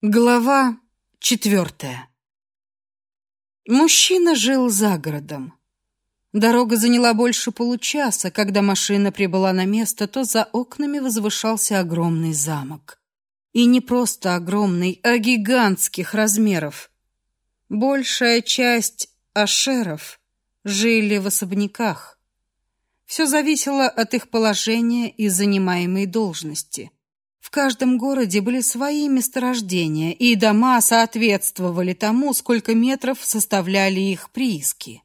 Глава четвертая. Мужчина жил за городом. Дорога заняла больше получаса. Когда машина прибыла на место, то за окнами возвышался огромный замок. И не просто огромный, а гигантских размеров. Большая часть ашеров жили в особняках. Все зависело от их положения и занимаемой должности. В каждом городе были свои месторождения, и дома соответствовали тому, сколько метров составляли их прииски.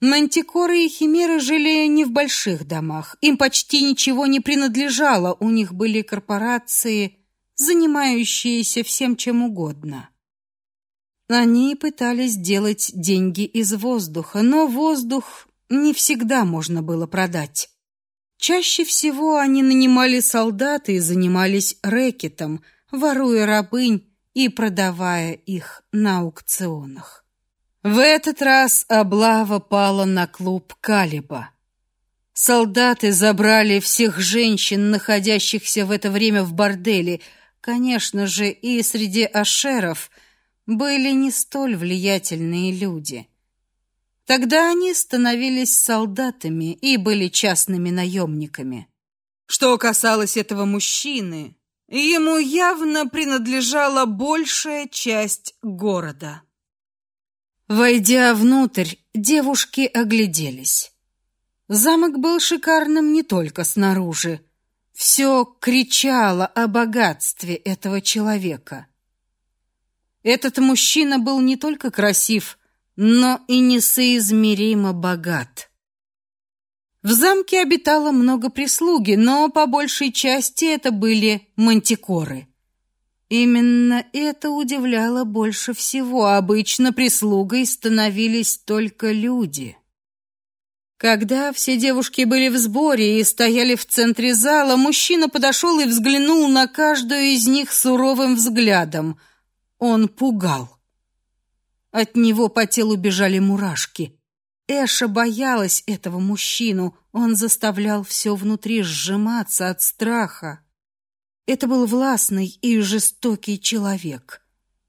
Мантикоры и химеры жили не в больших домах. Им почти ничего не принадлежало, у них были корпорации, занимающиеся всем чем угодно. Они пытались делать деньги из воздуха, но воздух не всегда можно было продать. Чаще всего они нанимали солдат и занимались рэкетом, воруя рабынь и продавая их на аукционах. В этот раз облава пала на клуб Калиба. Солдаты забрали всех женщин, находящихся в это время в борделе. Конечно же, и среди ашеров были не столь влиятельные люди. Тогда они становились солдатами и были частными наемниками. Что касалось этого мужчины, ему явно принадлежала большая часть города. Войдя внутрь, девушки огляделись. Замок был шикарным не только снаружи. Все кричало о богатстве этого человека. Этот мужчина был не только красив, но и несоизмеримо богат. В замке обитало много прислуги, но по большей части это были мантикоры. Именно это удивляло больше всего. Обычно прислугой становились только люди. Когда все девушки были в сборе и стояли в центре зала, мужчина подошел и взглянул на каждую из них суровым взглядом. Он пугал. От него по телу бежали мурашки. Эша боялась этого мужчину, он заставлял все внутри сжиматься от страха. Это был властный и жестокий человек.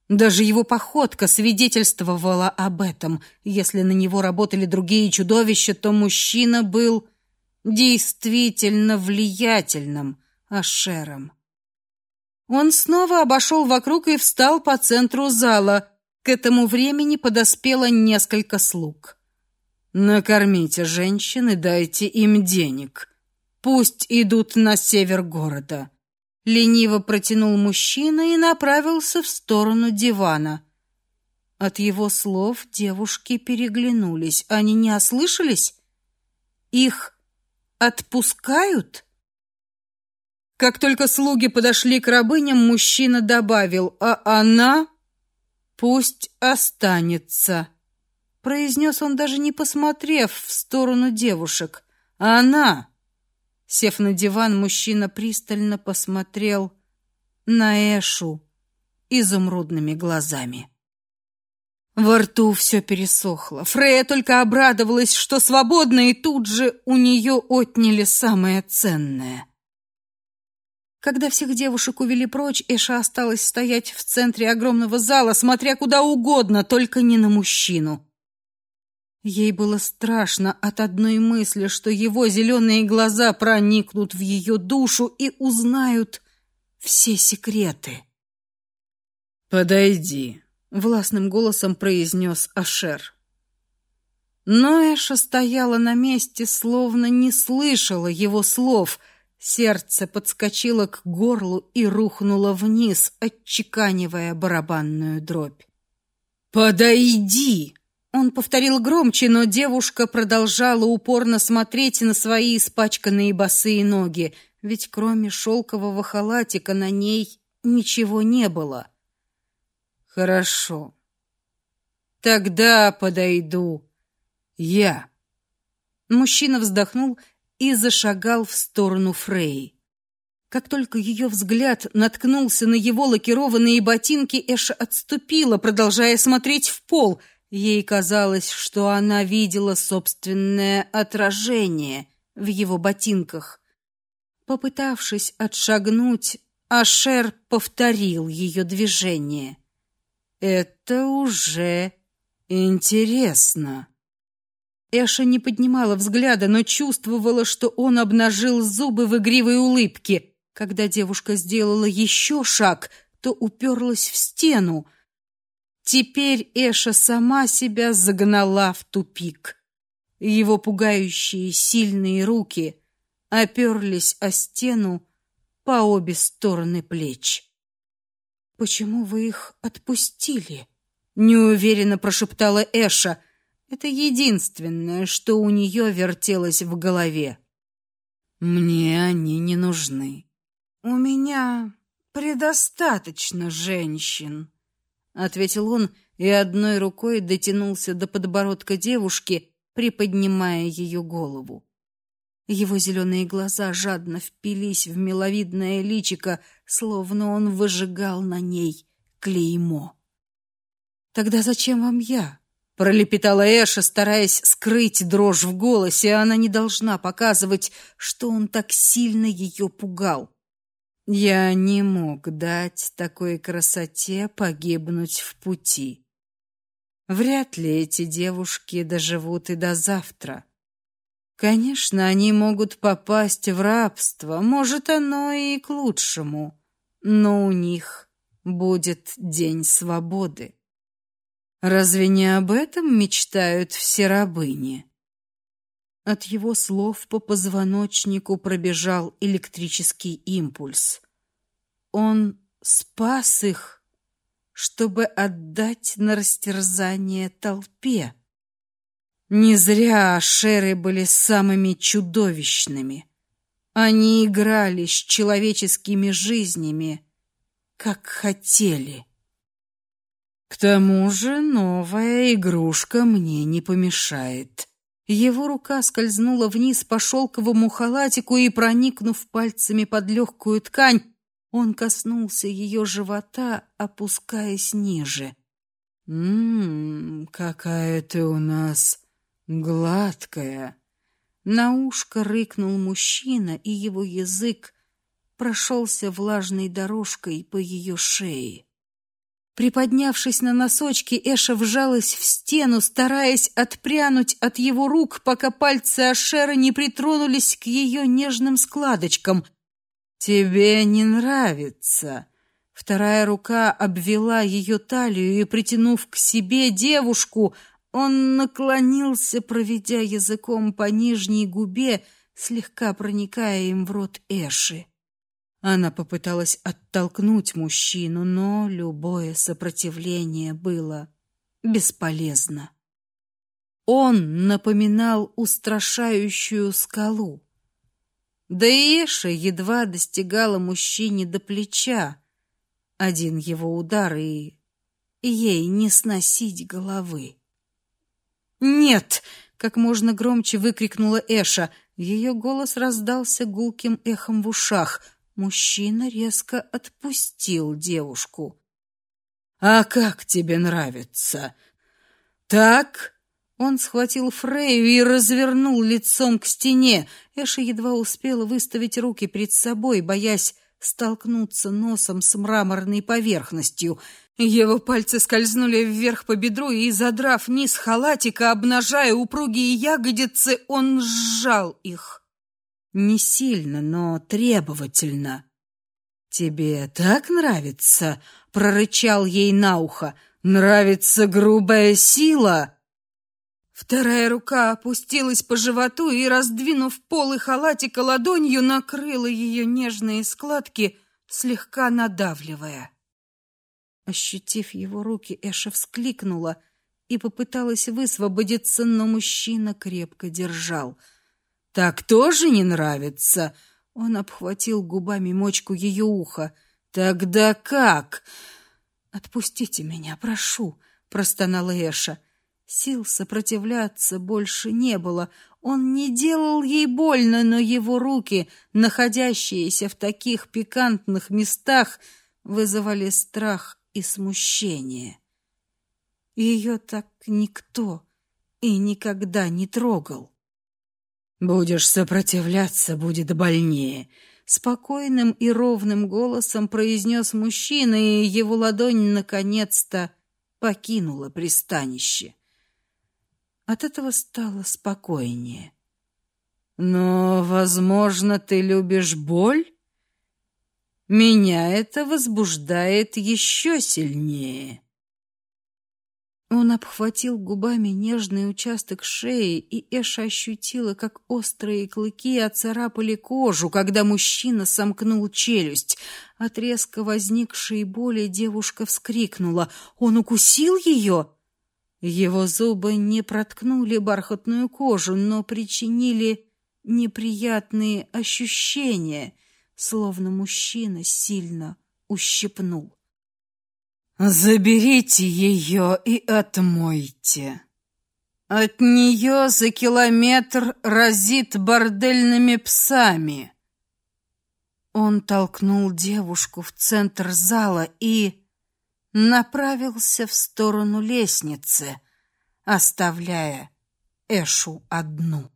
Даже его походка свидетельствовала об этом. Если на него работали другие чудовища, то мужчина был действительно влиятельным ашером. Он снова обошел вокруг и встал по центру зала. К этому времени подоспело несколько слуг. Накормите женщин и дайте им денег. Пусть идут на север города. Лениво протянул мужчина и направился в сторону дивана. От его слов девушки переглянулись. Они не ослышались? Их отпускают? Как только слуги подошли к рабыням, мужчина добавил: "А она Пусть останется, произнес он даже не посмотрев в сторону девушек. А она, сев на диван, мужчина пристально посмотрел на Эшу изумрудными глазами. Во рту все пересохло. Фрея только обрадовалась, что свободна, и тут же у нее отняли самое ценное. Когда всех девушек увели прочь, Эша осталась стоять в центре огромного зала, смотря куда угодно, только не на мужчину. Ей было страшно от одной мысли, что его зеленые глаза проникнут в ее душу и узнают все секреты. Подойди, властным голосом произнес Ашер. Но Эша стояла на месте, словно не слышала его слов — Сердце подскочило к горлу и рухнуло вниз, отчеканивая барабанную дробь. Подойди, он повторил громче, но девушка продолжала упорно смотреть на свои испачканные босые ноги, ведь кроме шелкового халатика на ней ничего не было. Хорошо. Тогда подойду я. Мужчина вздохнул и зашагал в сторону Фрей. Как только ее взгляд наткнулся на его лакированные ботинки, Эша отступила, продолжая смотреть в пол. Ей казалось, что она видела собственное отражение в его ботинках. Попытавшись отшагнуть, Ашер повторил ее движение. Это уже интересно. Эша не поднимала взгляда, но чувствовала, что он обнажил зубы в игривой улыбке. Когда девушка сделала еще шаг, то уперлась в стену. Теперь Эша сама себя загнала в тупик. Его пугающие сильные руки оперлись о стену по обе стороны плеч. Почему вы их отпустили? неуверенно прошептала Эша. Это единственное, что у нее вертелось в голове. Мне они не нужны. У меня предостаточно женщин, ответил он и одной рукой дотянулся до подбородка девушки, приподнимая ее голову. Его зеленые глаза жадно впились в миловидное личико, словно он выжигал на ней клеймо. Тогда зачем вам я? Пролепетала Эша, стараясь скрыть дрожь в голосе, она не должна показывать, что он так сильно ее пугал. Я не мог дать такой красоте погибнуть в пути. Вряд ли эти девушки доживут и до завтра. Конечно, они могут попасть в рабство, может, оно и к лучшему, но у них будет день свободы. Разве не об этом мечтают все рабыни? От его слов по позвоночнику пробежал электрический импульс. Он спас их чтобы отдать на растерзание толпе. Не зря шеры были самыми чудовищными. Они играли с человеческими жизнями, как хотели. К тому же новая игрушка мне не помешает. Его рука скользнула вниз по шелковому халатику и, проникнув пальцами под легкую ткань, он коснулся ее живота, опускаясь ниже. Мм, какая ты у нас гладкая. На ушко рыкнул мужчина, и его язык прошелся влажной дорожкой по ее шее. Приподнявшись на носочки, Эша вжалась в стену, стараясь отпрянуть от его рук, пока пальцы Ашера не притронулись к ее нежным складочкам. Тебе не нравится. Вторая рука обвела ее талию и притянув к себе девушку, он наклонился, проведя языком по нижней губе, слегка проникая им в рот Эши. Она попыталась оттолкнуть мужчину, но любое сопротивление было бесполезно. Он напоминал устрашающую скалу. Да и Эша едва достигала мужчине до плеча. Один его удар и ей не сносить головы. Нет, как можно громче выкрикнула Эша. Ее голос раздался гулким эхом в ушах. Мужчина резко отпустил девушку. А как тебе нравится? Так? Он схватил Фрейю и развернул лицом к стене. Эша едва успела выставить руки перед собой, боясь столкнуться носом с мраморной поверхностью. Его пальцы скользнули вверх по бедру и, задрав низ халатика, обнажая упругие ягодицы, он сжал их. Не сильно, но требовательно. Тебе так нравится, прорычал ей на ухо. Нравится грубая сила. Вторая рука опустилась по животу и, раздвинув полы халатика ладонью, накрыла ее нежные складки, слегка надавливая. Ощутив его руки, Эша вскликнула и попыталась высвободиться, но мужчина крепко держал. Так тоже не нравится. Он обхватил губами мочку ее уха. Тогда как? Отпустите меня, прошу, простонала Эша. Сил сопротивляться больше не было. Он не делал ей больно, но его руки, находящиеся в таких пикантных местах, вызывали страх и смущение. Ее так никто и никогда не трогал. Будешь сопротивляться, будет больнее. спокойным и ровным голосом произнес мужчина, и его ладонь наконец-то покинула пристанище. От этого стало спокойнее. Но, возможно, ты любишь боль? Меня это возбуждает еще сильнее. Он обхватил губами нежный участок шеи, и Эша ощутила, как острые клыки оцарапали кожу, когда мужчина сомкнул челюсть. От резко возникшей боли девушка вскрикнула. Он укусил ее? Его зубы не проткнули бархатную кожу, но причинили неприятные ощущения, словно мужчина сильно ущипнул. Заберите ее и отмойте. От нее за километр разит бордельными псами. Он толкнул девушку в центр зала и направился в сторону лестницы, оставляя Эшу одну.